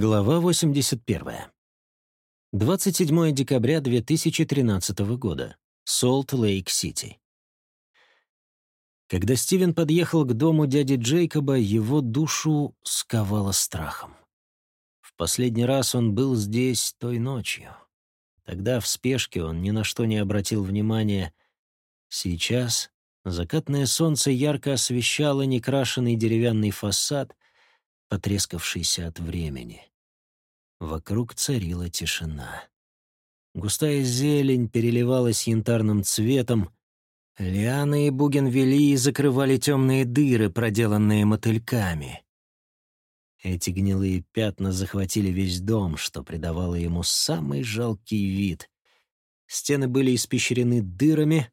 Глава 81. 27 декабря 2013 года. Солт-Лейк-Сити. Когда Стивен подъехал к дому дяди Джейкоба, его душу сковало страхом. В последний раз он был здесь той ночью. Тогда в спешке он ни на что не обратил внимания. Сейчас закатное солнце ярко освещало некрашенный деревянный фасад, потрескавшийся от времени. Вокруг царила тишина. Густая зелень переливалась янтарным цветом, лианы и бугенвилии закрывали темные дыры, проделанные мотыльками. Эти гнилые пятна захватили весь дом, что придавало ему самый жалкий вид. Стены были испещрены дырами,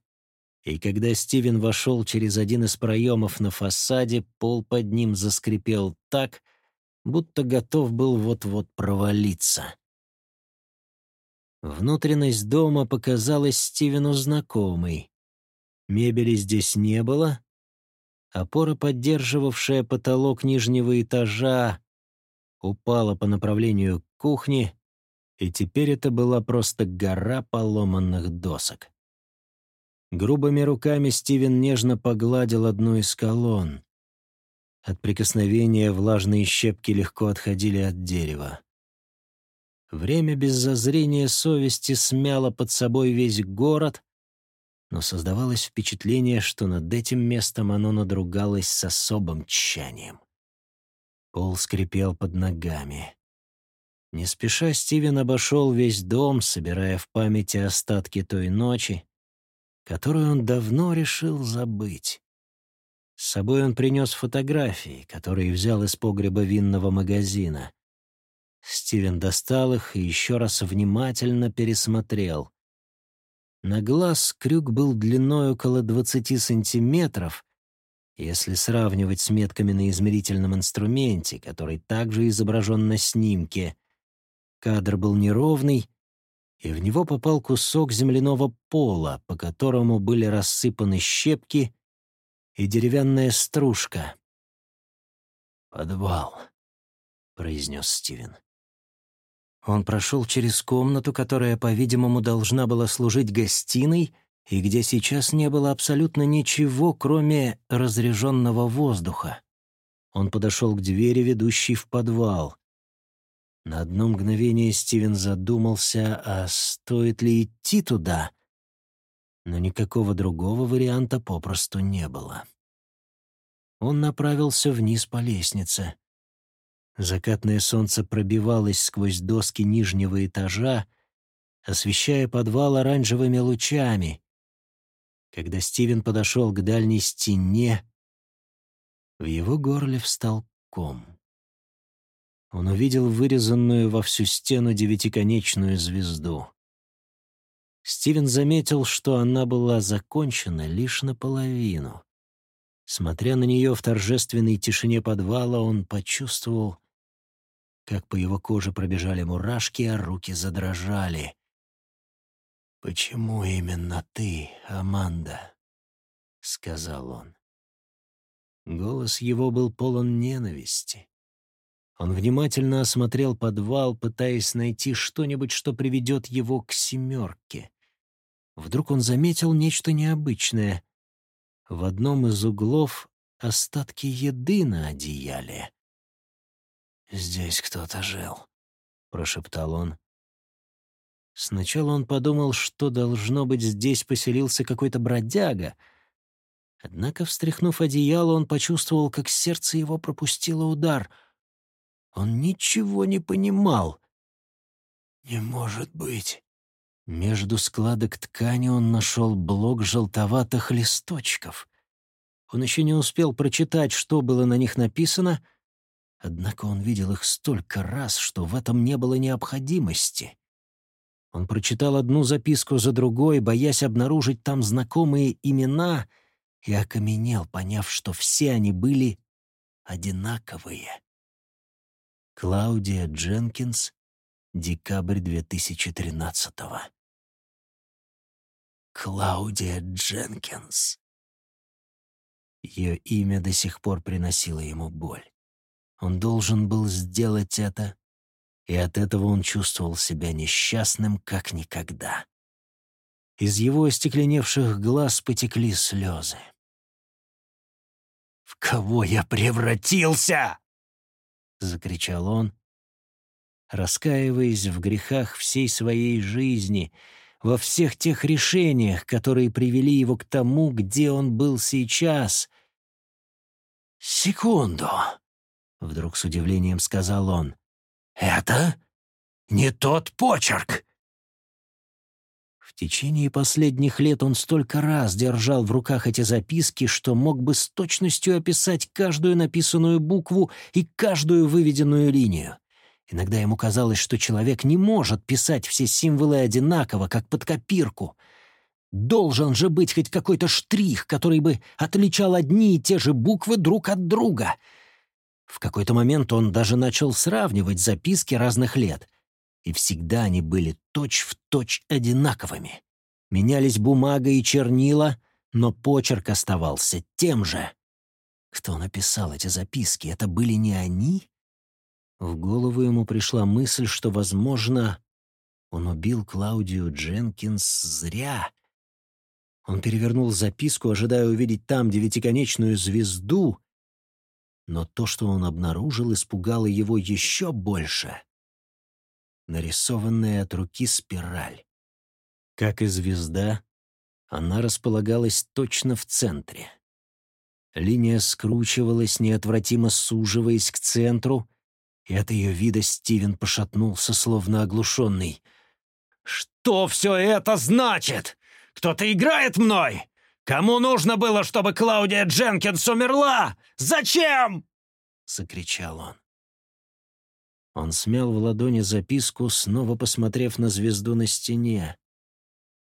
и когда Стивен вошел через один из проемов на фасаде, пол под ним заскрипел так, будто готов был вот-вот провалиться. Внутренность дома показалась Стивену знакомой. Мебели здесь не было. Опора, поддерживавшая потолок нижнего этажа, упала по направлению к кухне, и теперь это была просто гора поломанных досок. Грубыми руками Стивен нежно погладил одну из колонн. От прикосновения влажные щепки легко отходили от дерева. Время без зазрения совести смяло под собой весь город, но создавалось впечатление, что над этим местом оно надругалось с особым тщанием. Пол скрипел под ногами. Не спеша Стивен обошел весь дом, собирая в памяти остатки той ночи, которую он давно решил забыть. С собой он принес фотографии, которые взял из погреба винного магазина. Стивен достал их и еще раз внимательно пересмотрел. На глаз крюк был длиной около 20 сантиметров, если сравнивать с метками на измерительном инструменте, который также изображен на снимке. Кадр был неровный, и в него попал кусок земляного пола, по которому были рассыпаны щепки и деревянная стружка. «Подвал», — произнес Стивен. Он прошел через комнату, которая, по-видимому, должна была служить гостиной, и где сейчас не было абсолютно ничего, кроме разреженного воздуха. Он подошел к двери, ведущей в подвал. На одно мгновение Стивен задумался, а стоит ли идти туда — но никакого другого варианта попросту не было. Он направился вниз по лестнице. Закатное солнце пробивалось сквозь доски нижнего этажа, освещая подвал оранжевыми лучами. Когда Стивен подошел к дальней стене, в его горле встал ком. Он увидел вырезанную во всю стену девятиконечную звезду. Стивен заметил, что она была закончена лишь наполовину. Смотря на нее в торжественной тишине подвала, он почувствовал, как по его коже пробежали мурашки, а руки задрожали. «Почему именно ты, Аманда?» — сказал он. Голос его был полон ненависти. Он внимательно осмотрел подвал, пытаясь найти что-нибудь, что приведет его к семерке. Вдруг он заметил нечто необычное. В одном из углов остатки еды на одеяле. «Здесь кто-то жил», — прошептал он. Сначала он подумал, что, должно быть, здесь поселился какой-то бродяга. Однако, встряхнув одеяло, он почувствовал, как сердце его пропустило удар. Он ничего не понимал. «Не может быть», между складок ткани он нашел блок желтоватых листочков. Он еще не успел прочитать, что было на них написано, однако он видел их столько раз, что в этом не было необходимости. Он прочитал одну записку за другой, боясь обнаружить там знакомые имена, и окаменел, поняв, что все они были одинаковые. Клаудия Дженкинс, декабрь 2013 -го. Клаудия Дженкинс. Ее имя до сих пор приносило ему боль. Он должен был сделать это и от этого он чувствовал себя несчастным, как никогда. Из его остекленевших глаз потекли слезы. «В кого я превратился?» — закричал он, раскаиваясь в грехах всей своей жизни, во всех тех решениях, которые привели его к тому, где он был сейчас. «Секунду!» — вдруг с удивлением сказал он. «Это не тот почерк!» В течение последних лет он столько раз держал в руках эти записки, что мог бы с точностью описать каждую написанную букву и каждую выведенную линию. Иногда ему казалось, что человек не может писать все символы одинаково, как под копирку. Должен же быть хоть какой-то штрих, который бы отличал одни и те же буквы друг от друга. В какой-то момент он даже начал сравнивать записки разных лет. И всегда они были точь-в-точь точь одинаковыми. Менялись бумага и чернила, но почерк оставался тем же. Кто написал эти записки? Это были не они? В голову ему пришла мысль, что, возможно, он убил Клаудию Дженкинс зря. Он перевернул записку, ожидая увидеть там девятиконечную звезду, но то, что он обнаружил, испугало его еще больше. Нарисованная от руки спираль. Как и звезда, она располагалась точно в центре. Линия скручивалась, неотвратимо суживаясь к центру, и от ее вида Стивен пошатнулся, словно оглушенный. «Что все это значит? Кто-то играет мной? Кому нужно было, чтобы Клаудия Дженкинс умерла? Зачем?» — закричал он. Он смял в ладони записку, снова посмотрев на звезду на стене.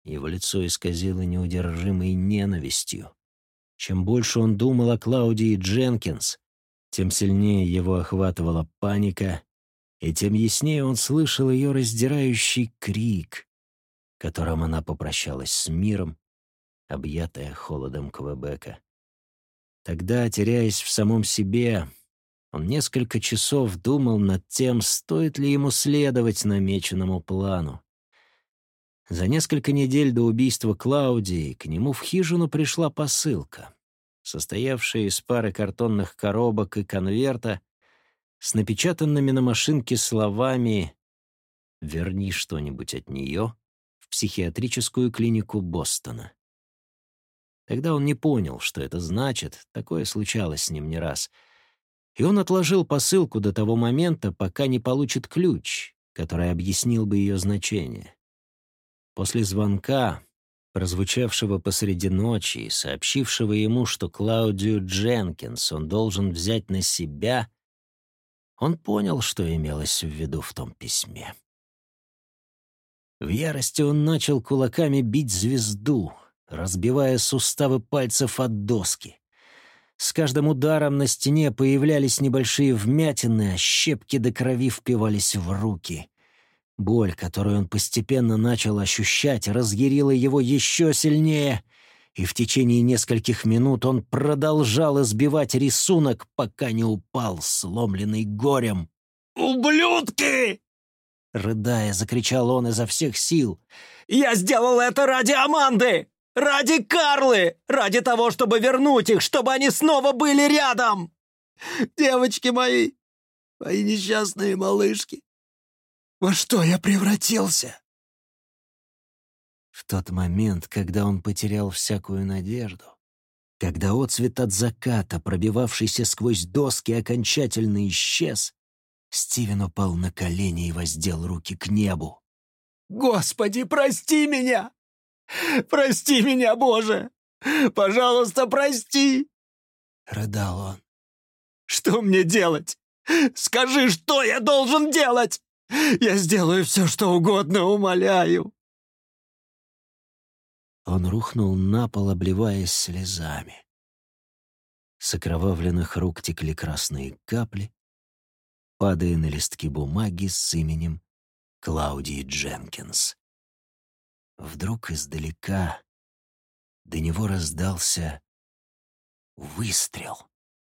Его лицо исказило неудержимой ненавистью. Чем больше он думал о Клаудии Дженкинс, тем сильнее его охватывала паника, и тем яснее он слышал ее раздирающий крик, которым она попрощалась с миром, объятая холодом Квебека. Тогда, теряясь в самом себе, он несколько часов думал над тем, стоит ли ему следовать намеченному плану. За несколько недель до убийства Клаудии к нему в хижину пришла посылка состоявшая из пары картонных коробок и конверта с напечатанными на машинке словами «Верни что-нибудь от нее» в психиатрическую клинику Бостона. Тогда он не понял, что это значит, такое случалось с ним не раз. И он отложил посылку до того момента, пока не получит ключ, который объяснил бы ее значение. После звонка прозвучавшего посреди ночи и сообщившего ему, что Клаудию Дженкинс он должен взять на себя, он понял, что имелось в виду в том письме. В ярости он начал кулаками бить звезду, разбивая суставы пальцев от доски. С каждым ударом на стене появлялись небольшие вмятины, а щепки до крови впивались в руки. Боль, которую он постепенно начал ощущать, разъярила его еще сильнее, и в течение нескольких минут он продолжал избивать рисунок, пока не упал, сломленный горем. «Ублюдки!» Рыдая, закричал он изо всех сил. «Я сделал это ради Аманды! Ради Карлы! Ради того, чтобы вернуть их, чтобы они снова были рядом! Девочки мои! Мои несчастные малышки! Во что я превратился?» В тот момент, когда он потерял всякую надежду, когда отцвет от заката, пробивавшийся сквозь доски, окончательно исчез, Стивен упал на колени и воздел руки к небу. «Господи, прости меня! Прости меня, Боже! Пожалуйста, прости!» — рыдал он. «Что мне делать? Скажи, что я должен делать?» Я сделаю все, что угодно, умоляю!» Он рухнул на пол, обливаясь слезами. С окровавленных рук текли красные капли, падая на листки бумаги с именем Клаудии Дженкинс. Вдруг издалека до него раздался выстрел.